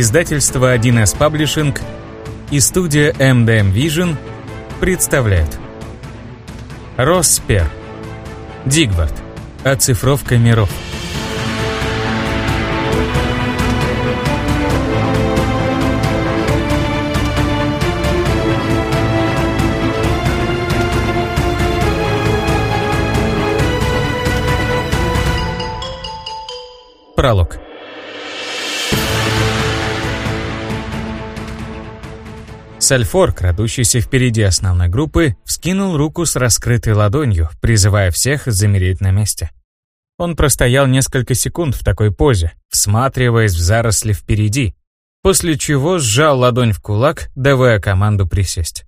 Издательство 1С Паблишинг и студия MDM Vision представляют. Роспер. Дигвард. Оцифровка миров. Пролог Сальфор, крадущийся впереди основной группы, вскинул руку с раскрытой ладонью, призывая всех замереть на месте. Он простоял несколько секунд в такой позе, всматриваясь в заросли впереди, после чего сжал ладонь в кулак, давая команду присесть.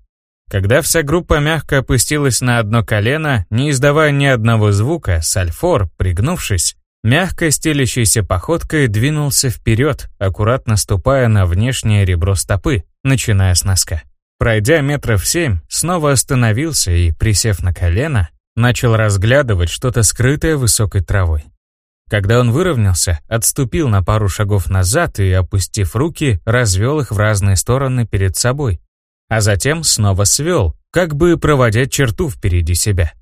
Когда вся группа мягко опустилась на одно колено, не издавая ни одного звука, Сальфор, пригнувшись, мягко стелящейся походкой двинулся вперед, аккуратно ступая на внешнее ребро стопы, начиная с носка. Пройдя метров семь, снова остановился и, присев на колено, начал разглядывать что-то скрытое высокой травой. Когда он выровнялся, отступил на пару шагов назад и, опустив руки, развел их в разные стороны перед собой, а затем снова свел, как бы проводя черту впереди себя.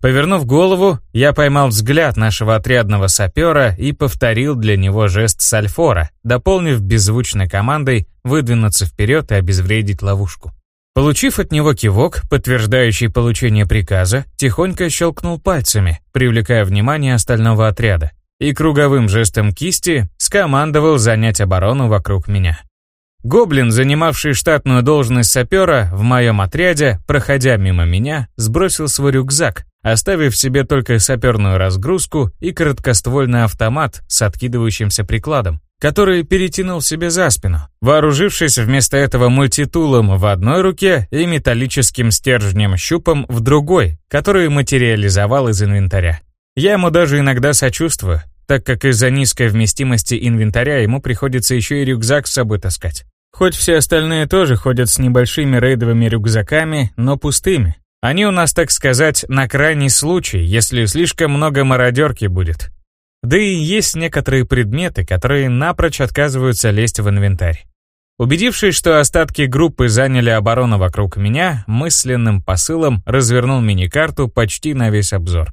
Повернув голову, я поймал взгляд нашего отрядного сапера и повторил для него жест сальфора, дополнив беззвучной командой выдвинуться вперед и обезвредить ловушку. Получив от него кивок, подтверждающий получение приказа, тихонько щелкнул пальцами, привлекая внимание остального отряда, и круговым жестом кисти скомандовал занять оборону вокруг меня. Гоблин, занимавший штатную должность сапера в моем отряде, проходя мимо меня, сбросил свой рюкзак, оставив себе только саперную разгрузку и короткоствольный автомат с откидывающимся прикладом, который перетянул себе за спину, вооружившись вместо этого мультитулом в одной руке и металлическим стержнем-щупом в другой, который материализовал из инвентаря. Я ему даже иногда сочувствую, так как из-за низкой вместимости инвентаря ему приходится еще и рюкзак с собой таскать. Хоть все остальные тоже ходят с небольшими рейдовыми рюкзаками, но пустыми, они у нас, так сказать, на крайний случай, если слишком много мародерки будет. Да и есть некоторые предметы, которые напрочь отказываются лезть в инвентарь. Убедившись, что остатки группы заняли оборону вокруг меня, мысленным посылом развернул мини-карту почти на весь обзор.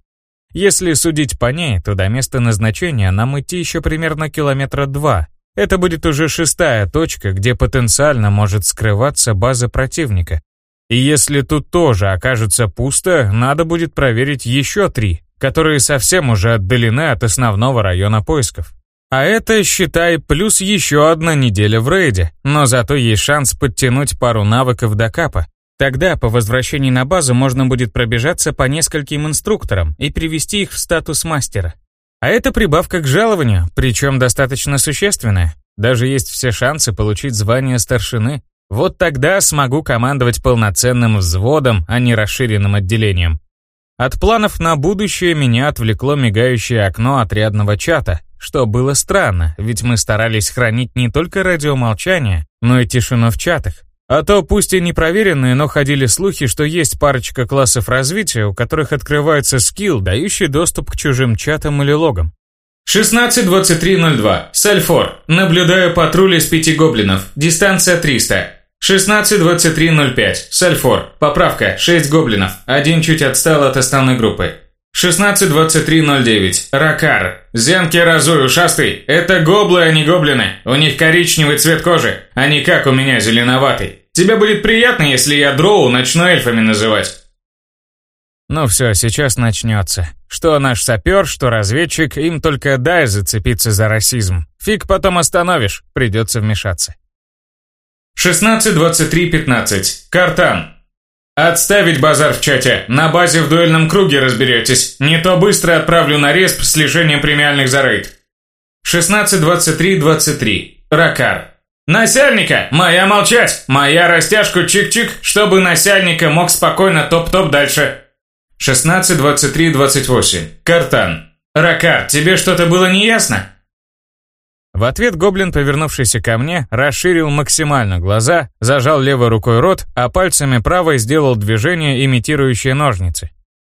Если судить по ней, то до места назначения нам идти еще примерно километра два. Это будет уже шестая точка, где потенциально может скрываться база противника, и если тут тоже окажется пусто, надо будет проверить еще три, которые совсем уже отдалены от основного района поисков. А это, считай, плюс еще одна неделя в рейде, но зато есть шанс подтянуть пару навыков до капа. Тогда по возвращении на базу можно будет пробежаться по нескольким инструкторам и привести их в статус мастера. А это прибавка к жалованию, причем достаточно существенная. Даже есть все шансы получить звание старшины, вот тогда смогу командовать полноценным взводом, а не расширенным отделением. От планов на будущее меня отвлекло мигающее окно отрядного чата, что было странно, ведь мы старались хранить не только радиомолчание, но и тишину в чатах. А то пусть и непроверенные, но ходили слухи, что есть парочка классов развития, у которых открывается скилл, дающий доступ к чужим чатам или логам. 16.23.02. Сальфор. Наблюдаю патруль из пяти гоблинов. Дистанция 300. 16.23.05. Сальфор. Поправка. 6 гоблинов. Один чуть отстал от основной группы. 16.23.09. Ракар. Зенки разуй, ушастый. Это гоблы, а не гоблины. У них коричневый цвет кожи, а не как у меня зеленоватый. Тебе будет приятно, если я дроу начну эльфами называть. Ну все, сейчас начнется. Что наш сапер, что разведчик, им только дай зацепиться за расизм. Фиг потом остановишь, придется вмешаться. 16-23-15. Картан. Отставить базар в чате. На базе в дуэльном круге разберетесь. Не то быстро отправлю на респ с лишением премиальных за рейд. 16-23-23. Ракар. «Насяльника! Моя молчать! Моя растяжку чик-чик, чтобы насяльника мог спокойно топ-топ дальше!» 16-23-28. Картан. «Ракар, тебе что-то было неясно?» В ответ гоблин, повернувшийся ко мне, расширил максимально глаза, зажал левой рукой рот, а пальцами правой сделал движение, имитирующее ножницы.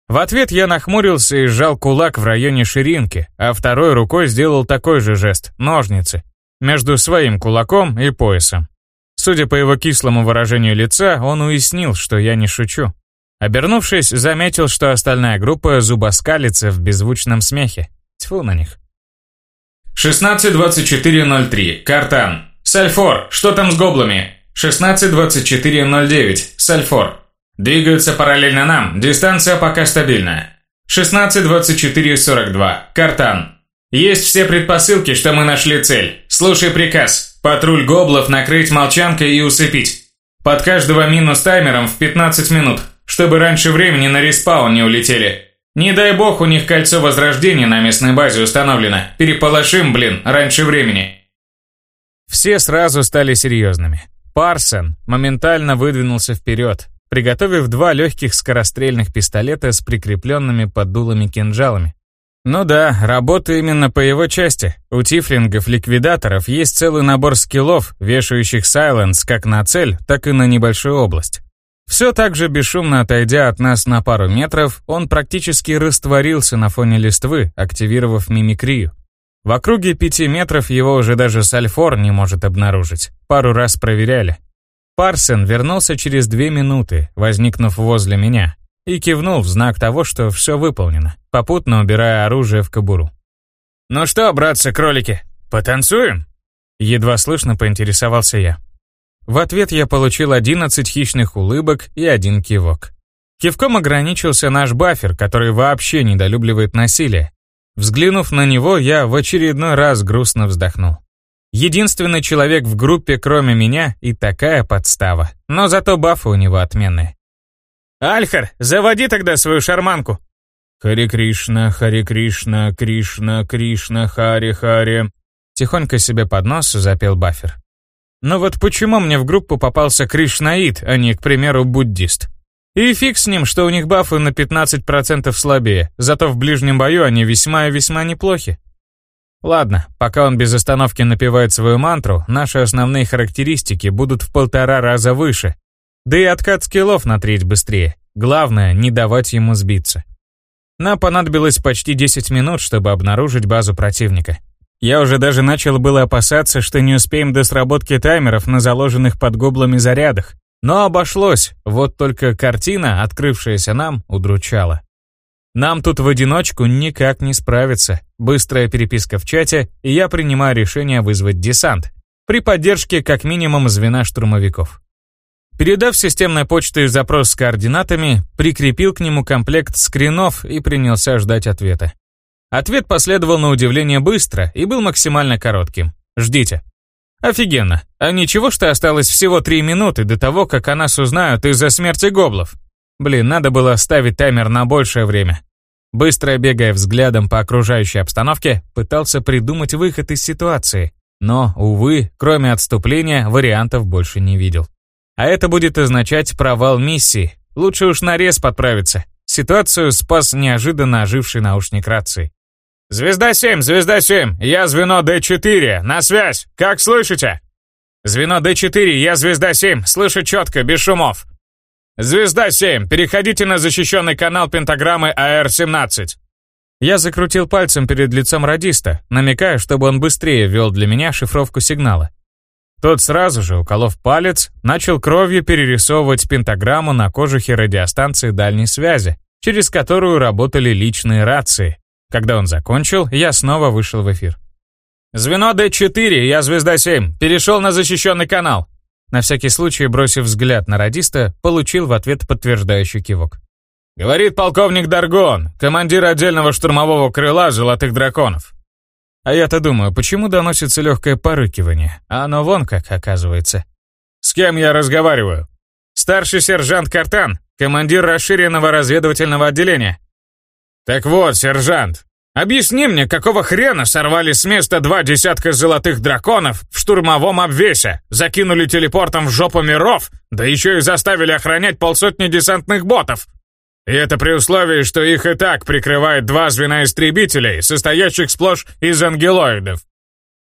В ответ я нахмурился и сжал кулак в районе ширинки, а второй рукой сделал такой же жест – ножницы. между своим кулаком и поясом. Судя по его кислому выражению лица, он уяснил, что я не шучу. Обернувшись, заметил, что остальная группа зубоскалится в беззвучном смехе. Тьфу на них. 16.24.03. Картан. Сальфор, что там с гоблами? 16.24.09. Сальфор. Двигаются параллельно нам, дистанция пока стабильная. 16.24.42. Картан. Есть все предпосылки, что мы нашли цель. Слушай приказ. Патруль гоблов накрыть молчанкой и усыпить. Под каждого минус таймером в 15 минут, чтобы раньше времени на respawn не улетели. Не дай бог у них кольцо возрождения на местной базе установлено. Переполошим, блин, раньше времени. Все сразу стали серьезными. Парсон моментально выдвинулся вперед, приготовив два легких скорострельных пистолета с прикрепленными под дулами кинжалами. Ну да, работа именно по его части. У тифлингов-ликвидаторов есть целый набор скиллов, вешающих silence как на цель, так и на небольшую область. Все так же бесшумно отойдя от нас на пару метров, он практически растворился на фоне листвы, активировав мимикрию. В округе пяти метров его уже даже Сальфор не может обнаружить. Пару раз проверяли. Парсен вернулся через две минуты, возникнув возле меня, и кивнул в знак того, что все выполнено, попутно убирая оружие в кобуру. «Ну что, братцы-кролики, потанцуем?» Едва слышно поинтересовался я. В ответ я получил 11 хищных улыбок и один кивок. Кивком ограничился наш бафер, который вообще недолюбливает насилие. Взглянув на него, я в очередной раз грустно вздохнул. Единственный человек в группе, кроме меня, и такая подстава. Но зато бафы у него отменные. «Альхар, заводи тогда свою шарманку!» «Хари Кришна, Хари Кришна, Кришна, Кришна, Хари Хари...» Тихонько себе под нос запел Баффер. Но вот почему мне в группу попался Кришнаид, а не, к примеру, буддист? И фиг с ним, что у них бафы на 15% слабее, зато в ближнем бою они весьма и весьма неплохи. Ладно, пока он без остановки напевает свою мантру, наши основные характеристики будут в полтора раза выше, да и откат скиллов на треть быстрее. Главное, не давать ему сбиться. Нам понадобилось почти 10 минут, чтобы обнаружить базу противника. Я уже даже начал было опасаться, что не успеем до сработки таймеров на заложенных под гоблами зарядах. Но обошлось, вот только картина, открывшаяся нам, удручала. Нам тут в одиночку никак не справиться. Быстрая переписка в чате, и я принимаю решение вызвать десант. При поддержке как минимум звена штурмовиков. Передав системной почтой запрос с координатами, прикрепил к нему комплект скринов и принялся ждать ответа. Ответ последовал на удивление быстро и был максимально коротким. Ждите. Офигенно. А ничего, что осталось всего три минуты до того, как о нас узнают из-за смерти гоблов. Блин, надо было ставить таймер на большее время. Быстро бегая взглядом по окружающей обстановке, пытался придумать выход из ситуации. Но, увы, кроме отступления, вариантов больше не видел. А это будет означать провал миссии. Лучше уж на рез подправиться. Ситуацию спас неожиданно оживший наушник рации. «Звезда-7, Звезда-7, я звено Д4, на связь, как слышите?» «Звено Д4, я Звезда-7, слышу четко, без шумов». «Звезда-7, переходите на защищенный канал пентаграммы АР-17». Я закрутил пальцем перед лицом радиста, намекая, чтобы он быстрее ввел для меня шифровку сигнала. Тот сразу же, уколов палец, начал кровью перерисовывать пентаграмму на кожухе радиостанции дальней связи, через которую работали личные рации. Когда он закончил, я снова вышел в эфир. «Звено Д4, я Звезда-7, перешел на защищенный канал». На всякий случай, бросив взгляд на радиста, получил в ответ подтверждающий кивок. «Говорит полковник Даргон, командир отдельного штурмового крыла Золотых Драконов. А я-то думаю, почему доносится легкое порыкивание, а оно вон как оказывается. С кем я разговариваю? Старший сержант Картан, командир расширенного разведывательного отделения. Так вот, сержант, объясни мне, какого хрена сорвали с места два десятка золотых драконов в штурмовом обвесе, закинули телепортом в жопу миров, да еще и заставили охранять полсотни десантных ботов? И это при условии, что их и так прикрывает два звена истребителей, состоящих сплошь из ангелоидов.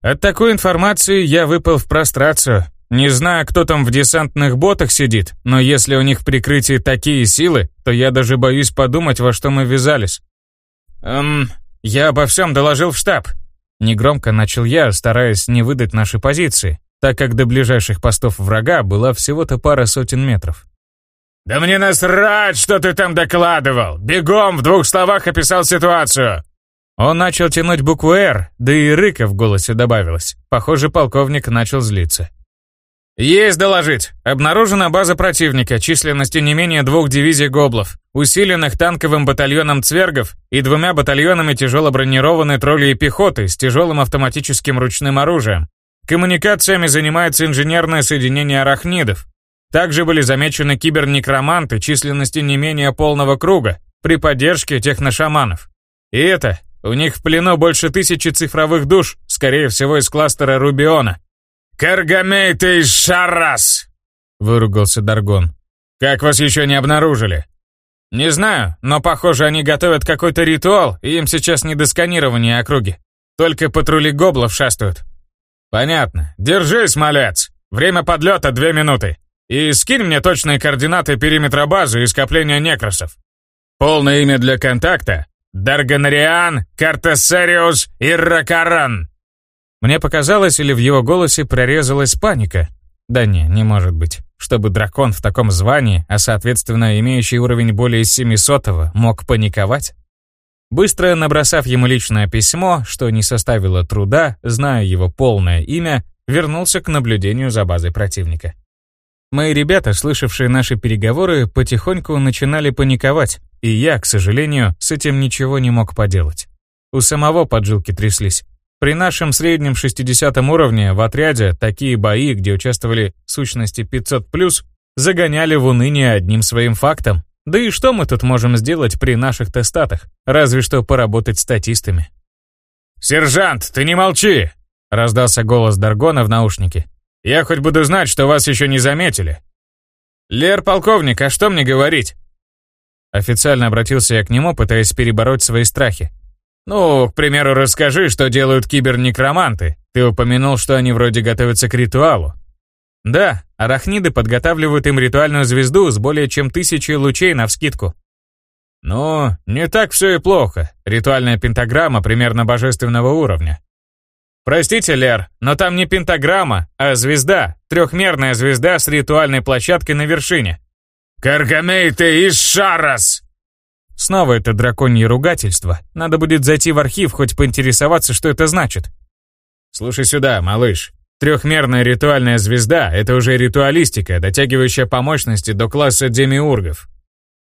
От такой информации я выпал в прострацию. Не знаю, кто там в десантных ботах сидит, но если у них в прикрытии такие силы, то я даже боюсь подумать, во что мы ввязались. Эм, я обо всем доложил в штаб. Негромко начал я, стараясь не выдать наши позиции, так как до ближайших постов врага была всего-то пара сотен метров. «Да мне насрать, что ты там докладывал! Бегом в двух словах описал ситуацию!» Он начал тянуть букву «Р», да и рыка в голосе добавилось. Похоже, полковник начал злиться. «Есть доложить. Обнаружена база противника численностью не менее двух дивизий гоблов, усиленных танковым батальоном цвергов и двумя батальонами тяжело бронированной тролли и пехоты с тяжелым автоматическим ручным оружием. Коммуникациями занимается инженерное соединение арахнидов. Также были замечены кибернекроманты численностью не менее полного круга при поддержке техношаманов. И это, у них в плену больше тысячи цифровых душ, скорее всего из кластера Рубиона. «Каргамейт и Шарас!» — выругался Даргон. «Как вас еще не обнаружили?» «Не знаю, но похоже, они готовят какой-то ритуал, и им сейчас не до сканирования округи. Только патрули гоблов шастают». «Понятно. Держись, малец. Время подлета две минуты. И скинь мне точные координаты периметра базы и скопления некросов. Полное имя для контакта — Дарганариан Картесариус Ирракаран». Мне показалось, или в его голосе прорезалась паника. Да не, не может быть. Чтобы дракон в таком звании, а соответственно имеющий уровень более 700 мог паниковать? Быстро набросав ему личное письмо, что не составило труда, зная его полное имя, вернулся к наблюдению за базой противника. Мои ребята, слышавшие наши переговоры, потихоньку начинали паниковать, и я, к сожалению, с этим ничего не мог поделать. У самого поджилки тряслись. При нашем среднем 60 уровне в отряде такие бои, где участвовали сущности 500+, загоняли в уныние одним своим фактом. Да и что мы тут можем сделать при наших тестатах? Разве что поработать статистами. «Сержант, ты не молчи!» — раздался голос Даргона в наушнике. «Я хоть буду знать, что вас еще не заметили». «Лер, полковник, а что мне говорить?» Официально обратился я к нему, пытаясь перебороть свои страхи. Ну, к примеру, расскажи, что делают кибернекроманты. Ты упомянул, что они вроде готовятся к ритуалу. Да, арахниды подготавливают им ритуальную звезду с более чем тысячей лучей навскидку. Ну, не так все и плохо. Ритуальная пентаграмма примерно божественного уровня. Простите, Лер, но там не пентаграмма, а звезда. Трехмерная звезда с ритуальной площадкой на вершине. «Каргамейте из Шарас!» Снова это драконье ругательство. Надо будет зайти в архив, хоть поинтересоваться, что это значит. Слушай сюда, малыш. Трехмерная ритуальная звезда — это уже ритуалистика, дотягивающая по мощности до класса демиургов.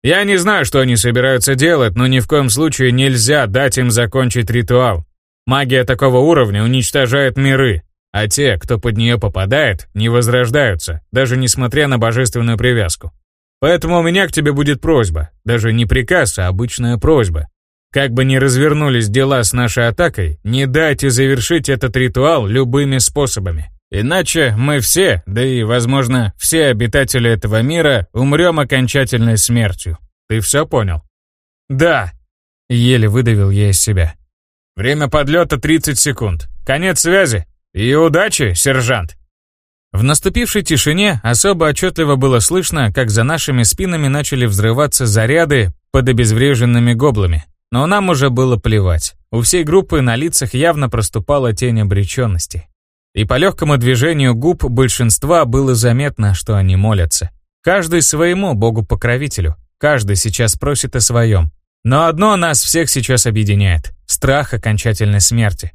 Я не знаю, что они собираются делать, но ни в коем случае нельзя дать им закончить ритуал. Магия такого уровня уничтожает миры, а те, кто под нее попадает, не возрождаются, даже несмотря на божественную привязку. Поэтому у меня к тебе будет просьба, даже не приказ, а обычная просьба. Как бы ни развернулись дела с нашей атакой, не дайте завершить этот ритуал любыми способами. Иначе мы все, да и, возможно, все обитатели этого мира умрем окончательной смертью. Ты все понял? Да. Еле выдавил я из себя. Время подлета 30 секунд. Конец связи. И удачи, сержант. В наступившей тишине особо отчетливо было слышно, как за нашими спинами начали взрываться заряды под обезвреженными гоблами. Но нам уже было плевать. У всей группы на лицах явно проступала тень обреченности. И по легкому движению губ большинства было заметно, что они молятся. Каждый своему богу-покровителю. Каждый сейчас просит о своем. Но одно нас всех сейчас объединяет — страх окончательной смерти.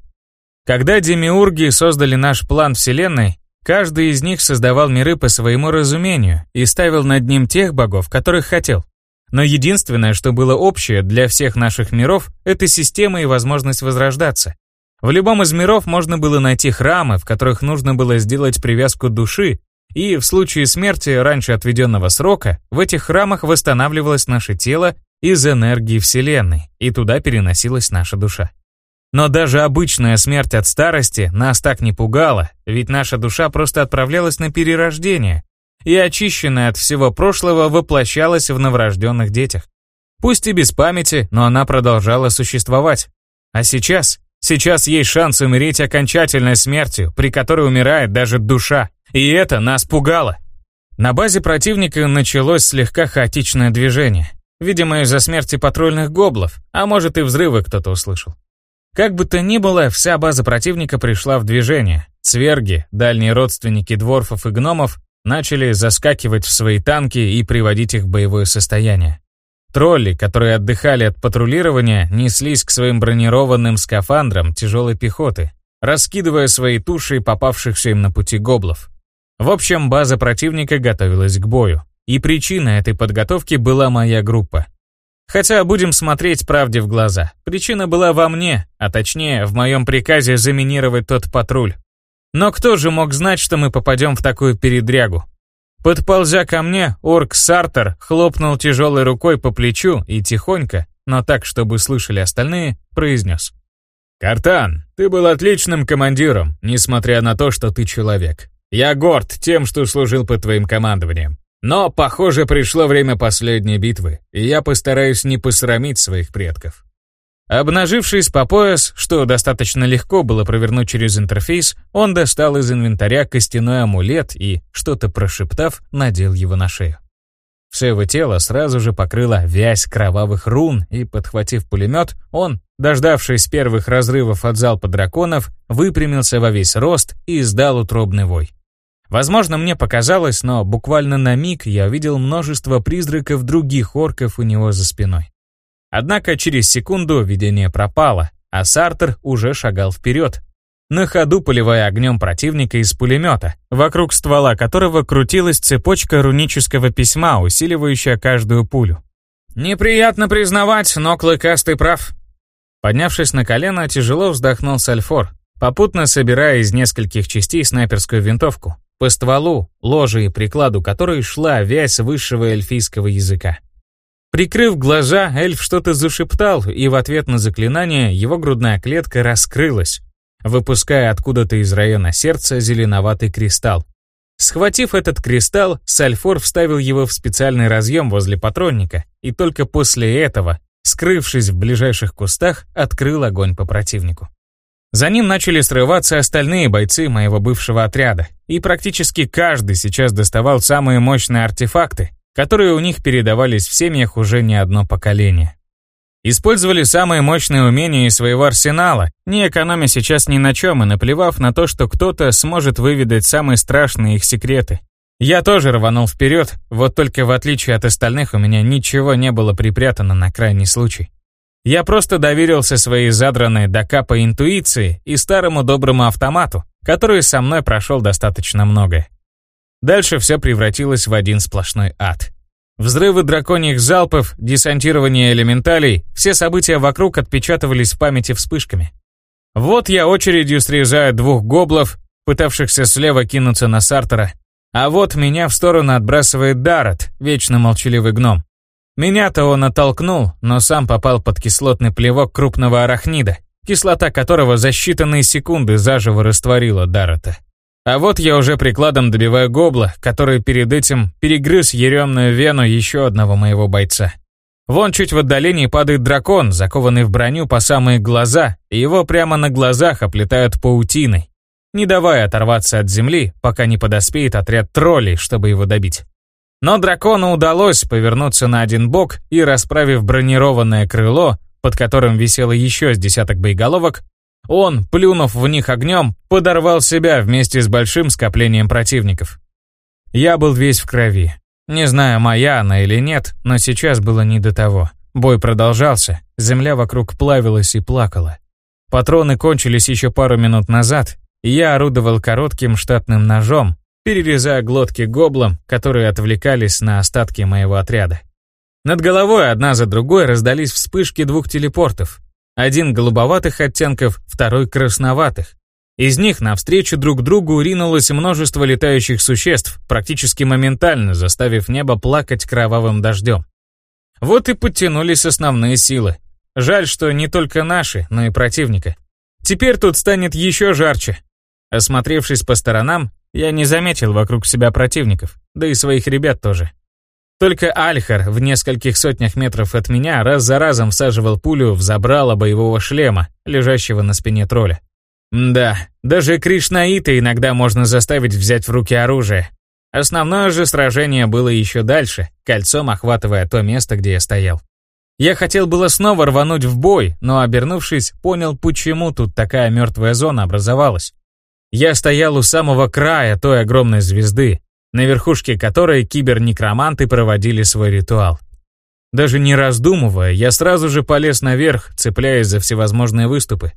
Когда демиурги создали наш план Вселенной, Каждый из них создавал миры по своему разумению и ставил над ним тех богов, которых хотел. Но единственное, что было общее для всех наших миров, это система и возможность возрождаться. В любом из миров можно было найти храмы, в которых нужно было сделать привязку души, и в случае смерти раньше отведенного срока в этих храмах восстанавливалось наше тело из энергии Вселенной, и туда переносилась наша душа. Но даже обычная смерть от старости нас так не пугала, ведь наша душа просто отправлялась на перерождение и, очищенная от всего прошлого, воплощалась в новорожденных детях. Пусть и без памяти, но она продолжала существовать. А сейчас? Сейчас есть шанс умереть окончательной смертью, при которой умирает даже душа. И это нас пугало. На базе противника началось слегка хаотичное движение. Видимо, из-за смерти патрульных гоблов, а может и взрывы кто-то услышал. Как бы то ни было, вся база противника пришла в движение. Цверги, дальние родственники дворфов и гномов, начали заскакивать в свои танки и приводить их в боевое состояние. Тролли, которые отдыхали от патрулирования, неслись к своим бронированным скафандрам тяжелой пехоты, раскидывая свои туши попавшихся им на пути гоблов. В общем, база противника готовилась к бою. И причина этой подготовки была моя группа. Хотя будем смотреть правде в глаза. Причина была во мне, а точнее в моем приказе заминировать тот патруль. Но кто же мог знать, что мы попадем в такую передрягу? Подползя ко мне, орк Сартер хлопнул тяжелой рукой по плечу и тихонько, но так, чтобы слышали остальные, произнес. «Картан, ты был отличным командиром, несмотря на то, что ты человек. Я горд тем, что служил под твоим командованием. Но, похоже, пришло время последней битвы, и я постараюсь не посрамить своих предков. Обнажившись по пояс, что достаточно легко было провернуть через интерфейс, он достал из инвентаря костяной амулет и, что-то прошептав, надел его на шею. Все его тело сразу же покрыло вязь кровавых рун, и, подхватив пулемет, он, дождавшись первых разрывов от залпа драконов, выпрямился во весь рост и издал утробный вой. Возможно, мне показалось, но буквально на миг я увидел множество призраков других орков у него за спиной. Однако через секунду видение пропало, а Сартер уже шагал вперед, на ходу поливая огнем противника из пулемета, вокруг ствола которого крутилась цепочка рунического письма, усиливающая каждую пулю. «Неприятно признавать, но Клыкастый прав». Поднявшись на колено, тяжело вздохнул Сальфор, попутно собирая из нескольких частей снайперскую винтовку, по стволу, ложе и прикладу которой шла вязь высшего эльфийского языка. Прикрыв глаза, эльф что-то зашептал, и в ответ на заклинание его грудная клетка раскрылась, выпуская откуда-то из района сердца зеленоватый кристалл. Схватив этот кристалл, Сальфор вставил его в специальный разъем возле патронника, и только после этого, скрывшись в ближайших кустах, открыл огонь по противнику. За ним начали срываться остальные бойцы моего бывшего отряда, и практически каждый сейчас доставал самые мощные артефакты, которые у них передавались в семьях уже не одно поколение. Использовали самые мощные умения из своего арсенала, не экономя сейчас ни на чем и наплевав на то, что кто-то сможет выведать самые страшные их секреты. Я тоже рванул вперед, вот только в отличие от остальных у меня ничего не было припрятано на крайний случай. Я просто доверился своей задранной до капа интуиции и старому доброму автомату, который со мной прошел достаточно многое. Дальше все превратилось в один сплошной ад. Взрывы драконьих залпов, десантирование элементалей, все события вокруг отпечатывались в памяти вспышками. Вот я очередью срезаю двух гоблов, пытавшихся слева кинуться на Сартера, а вот меня в сторону отбрасывает Даррет, вечно молчаливый гном. Меня-то он оттолкнул, но сам попал под кислотный плевок крупного арахнида, кислота которого за считанные секунды заживо растворила Даррета. А вот я уже прикладом добиваю гобла, который перед этим перегрыз еремную вену еще одного моего бойца. Вон чуть в отдалении падает дракон, закованный в броню по самые глаза, и его прямо на глазах оплетают паутиной, не давая оторваться от земли, пока не подоспеет отряд троллей, чтобы его добить. Но дракону удалось повернуться на один бок и, расправив бронированное крыло, под которым висело еще с десяток боеголовок, он, плюнув в них огнем, подорвал себя вместе с большим скоплением противников. Я был весь в крови. Не знаю, моя она или нет, но сейчас было не до того. Бой продолжался, земля вокруг плавилась и плакала. Патроны кончились еще пару минут назад, и я орудовал коротким штатным ножом, перерезая глотки гоблам, которые отвлекались на остатки моего отряда. Над головой одна за другой раздались вспышки двух телепортов. Один голубоватых оттенков, второй красноватых. Из них навстречу друг другу ринулось множество летающих существ, практически моментально заставив небо плакать кровавым дождем. Вот и подтянулись основные силы. Жаль, что не только наши, но и противника. Теперь тут станет еще жарче. Осмотревшись по сторонам, я не заметил вокруг себя противников, да и своих ребят тоже. Только Альхар в нескольких сотнях метров от меня раз за разом всаживал пулю в забрало боевого шлема, лежащего на спине тролля. Да, даже Кришнаита иногда можно заставить взять в руки оружие. Основное же сражение было еще дальше, кольцом охватывая то место, где я стоял. Я хотел было снова рвануть в бой, но, обернувшись, понял, почему тут такая мертвая зона образовалась. Я стоял у самого края той огромной звезды, на верхушке которой кибернекроманты проводили свой ритуал. Даже не раздумывая, я сразу же полез наверх, цепляясь за всевозможные выступы.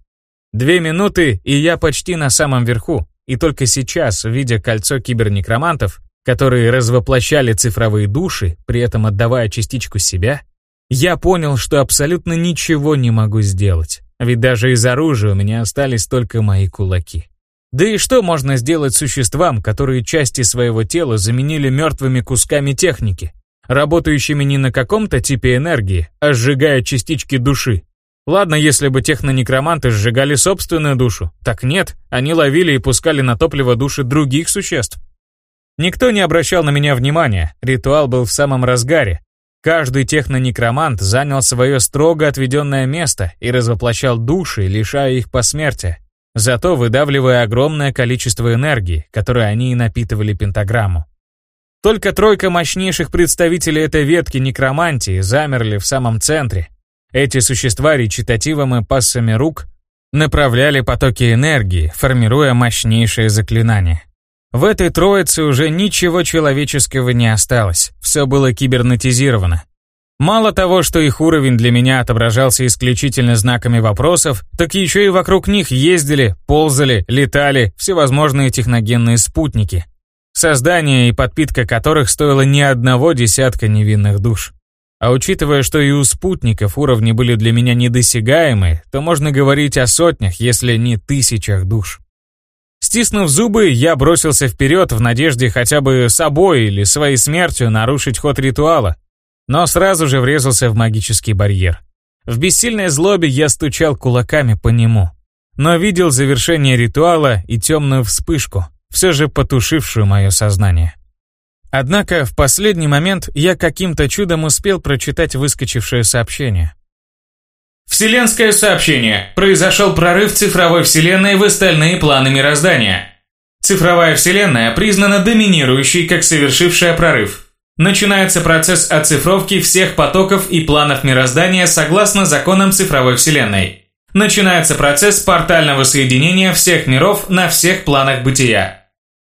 Две минуты, и я почти на самом верху, и только сейчас, видя кольцо кибернекромантов, которые развоплощали цифровые души, при этом отдавая частичку себя, я понял, что абсолютно ничего не могу сделать, ведь даже из оружия у меня остались только мои кулаки. Да и что можно сделать существам, которые части своего тела заменили мертвыми кусками техники, работающими не на каком-то типе энергии, а сжигая частички души? Ладно, если бы технонекроманты сжигали собственную душу. Так нет, они ловили и пускали на топливо души других существ. Никто не обращал на меня внимания, ритуал был в самом разгаре. Каждый технонекромант занял свое строго отведенное место и развоплощал души, лишая их посмертия, зато выдавливая огромное количество энергии, которой они и напитывали пентаграмму. Только тройка мощнейших представителей этой ветки некромантии замерли в самом центре, эти существа речитативом и пассами рук направляли потоки энергии, формируя мощнейшие заклинания. В этой троице уже ничего человеческого не осталось, все было кибернетизировано. Мало того, что их уровень для меня отображался исключительно знаками вопросов, так еще и вокруг них ездили, ползали, летали всевозможные техногенные спутники, создание и подпитка которых стоило не одного десятка невинных душ. А учитывая, что и у спутников уровни были для меня недосягаемы, то можно говорить о сотнях, если не тысячах душ. Стиснув зубы, я бросился вперед в надежде хотя бы собой или своей смертью нарушить ход ритуала, но сразу же врезался в магический барьер. В бессильной злобе я стучал кулаками по нему, но видел завершение ритуала и темную вспышку, все же потушившую мое сознание. Однако в последний момент я каким-то чудом успел прочитать выскочившее сообщение. Вселенское сообщение. Произошел прорыв цифровой вселенной в остальные планы мироздания. Цифровая вселенная признана доминирующей как совершившая прорыв. Начинается процесс оцифровки всех потоков и планов мироздания согласно законам цифровой вселенной. Начинается процесс портального соединения всех миров на всех планах бытия.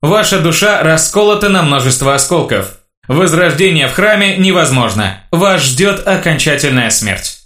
Ваша душа расколота на множество осколков. Возрождение в храме невозможно. Вас ждет окончательная смерть.